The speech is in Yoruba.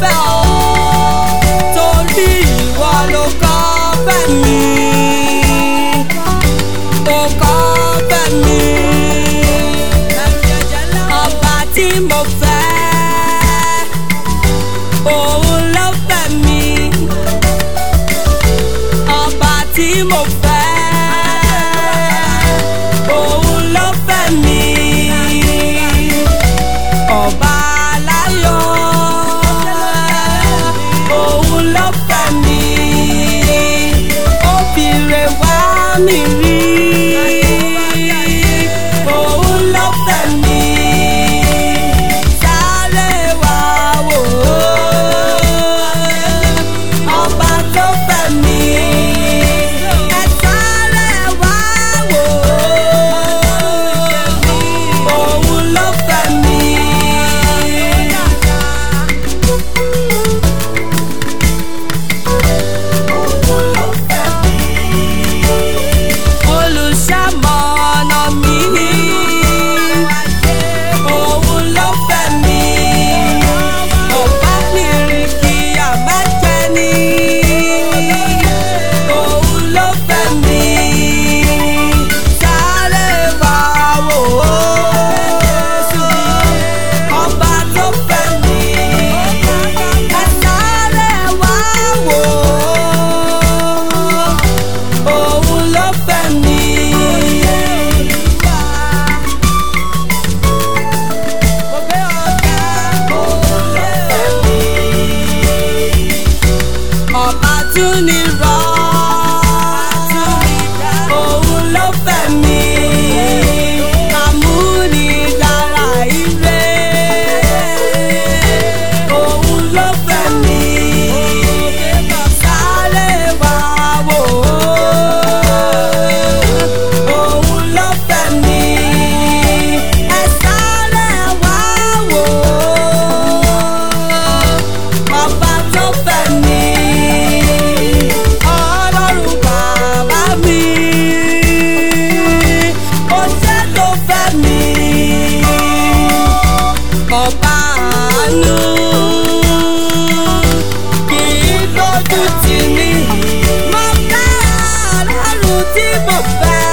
Oh, o torí ìwọ ló kọ́ bẹ́ẹ̀ mi ó kọ́ bẹ́ẹ̀ mi ọba tí mo fẹ́ òun ló me To ní goodbye.